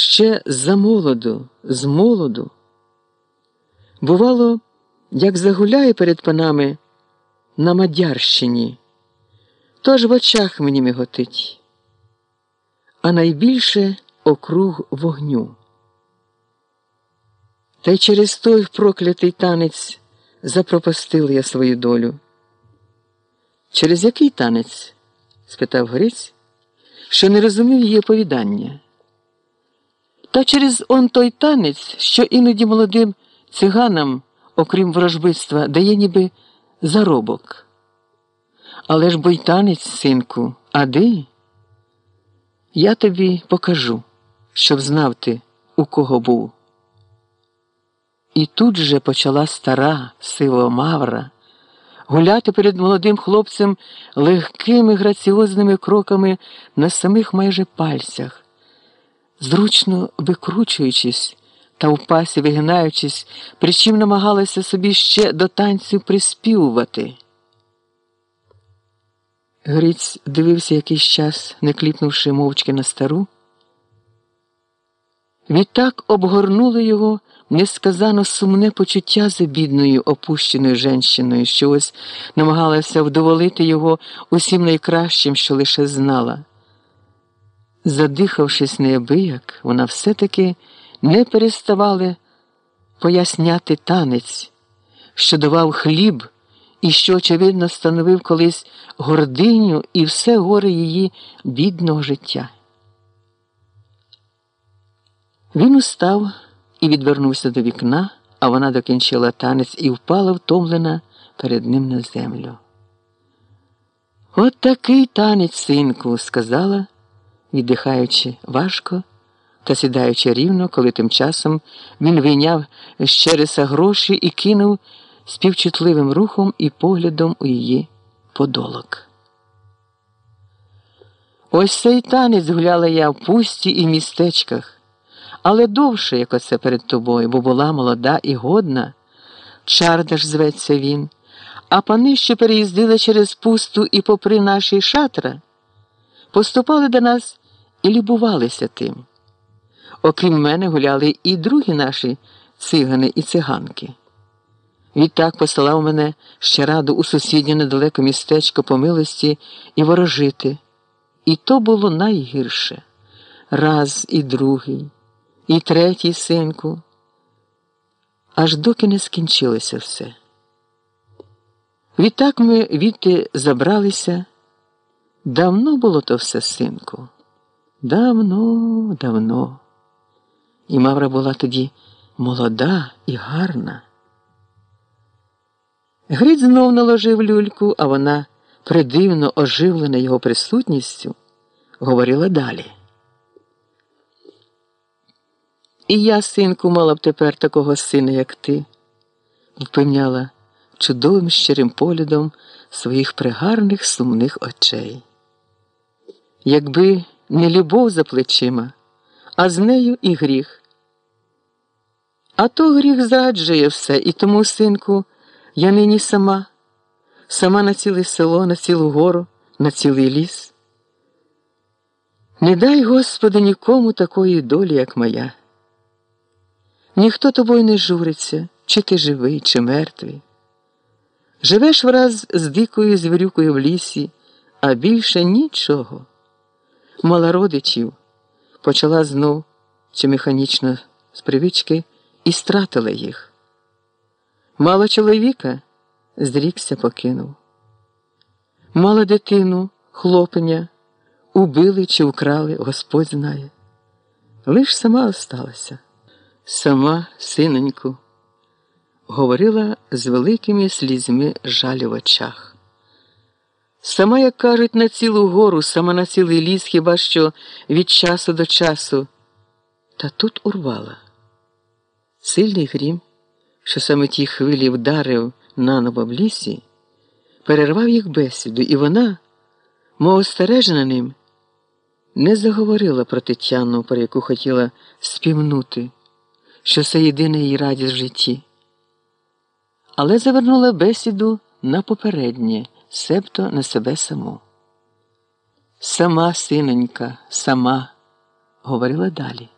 ще за молоду, з молоду. Бувало, як загуляє перед панами на Мадярщині, тож в очах мені миготить, а найбільше округ вогню. Та й через той проклятий танець запропастила я свою долю. Через який танець? спитав Гриць, що не розумів її оповідання. Та через он той танець, що іноді молодим циганам, окрім ворожбитства, дає ніби заробок. Але ж бо й танець, синку, а де? Я тобі покажу, щоб знав ти, у кого був. І тут же почала стара сива мавра гуляти перед молодим хлопцем легкими граціозними кроками на самих майже пальцях, зручно викручуючись та в пасі вигинаючись, причим намагалася собі ще до танцю приспівувати. Гриць дивився якийсь час, не кліпнувши мовчки на стару. Відтак обгорнули його несказано сумне почуття за бідною опущеною женщиною, що ось намагалася вдоволити його усім найкращим, що лише знала. Задихавшись неабияк, вона все-таки не переставала поясняти танець, що давав хліб і що, очевидно, становив колись гординю і все горе її бідного життя. Він устав і відвернувся до вікна, а вона докінчила танець і впала втомлена перед ним на землю. От такий танець, синку, сказала, віддихаючи важко та сідаючи рівно, коли тим часом він вийняв з череса гроші і кинув співчутливим рухом і поглядом у її подолок. Ось цей танець гуляла я в пусті і містечках але довше, як оце перед тобою, бо була молода і годна. Чардаш зветься він, а пани, що переїздили через пусту і попри наші шатра, поступали до нас і любувалися тим. Окрім мене, гуляли і другі наші цигани і циганки. Відтак посилав мене ще раду у сусіднє недалеке містечко по милості і ворожити. І то було найгірше раз і другий і третій синку, аж доки не скінчилося все. Відтак ми відти забралися. Давно було то все, синку. Давно, давно. І Мавра була тоді молода і гарна. Гриць знов наложив люльку, а вона, придивно оживлена його присутністю, говорила далі. І я, синку, мала б тепер такого сина, як ти, впевняла чудовим щирим поглядом своїх пригарних сумних очей. Якби не любов за плечима, а з нею і гріх. А то гріх зраджує все, і тому, синку, я нині сама, сама на ціле село, на цілу гору, на цілий ліс. Не дай, Господи, нікому такої долі, як моя. Ніхто тобою не журиться, чи ти живий, чи мертвий. Живеш враз з дикою звірюкою в лісі, а більше нічого. Мала родичів, почала знов чи механічно з привички і стратила їх. Мало чоловіка зрікся покинув. Мала дитину, хлопеня, убили чи вкрали, Господь знає. Лиш сама осталася. Сама, синеньку, говорила з великими слізьми жалю в очах. Сама, як кажуть, на цілу гору, сама на цілий ліс, хіба що від часу до часу, та тут урвала. Сильний грім, що саме ті хвилі вдарив наново в лісі, перервав їх бесіду, і вона, мов остережена ним, не заговорила про Тетяну, про яку хотіла співнути що це єдина її радість в житті. Але завернула бесіду на попереднє, себто на себе саму. Сама синонька, сама, говорила далі.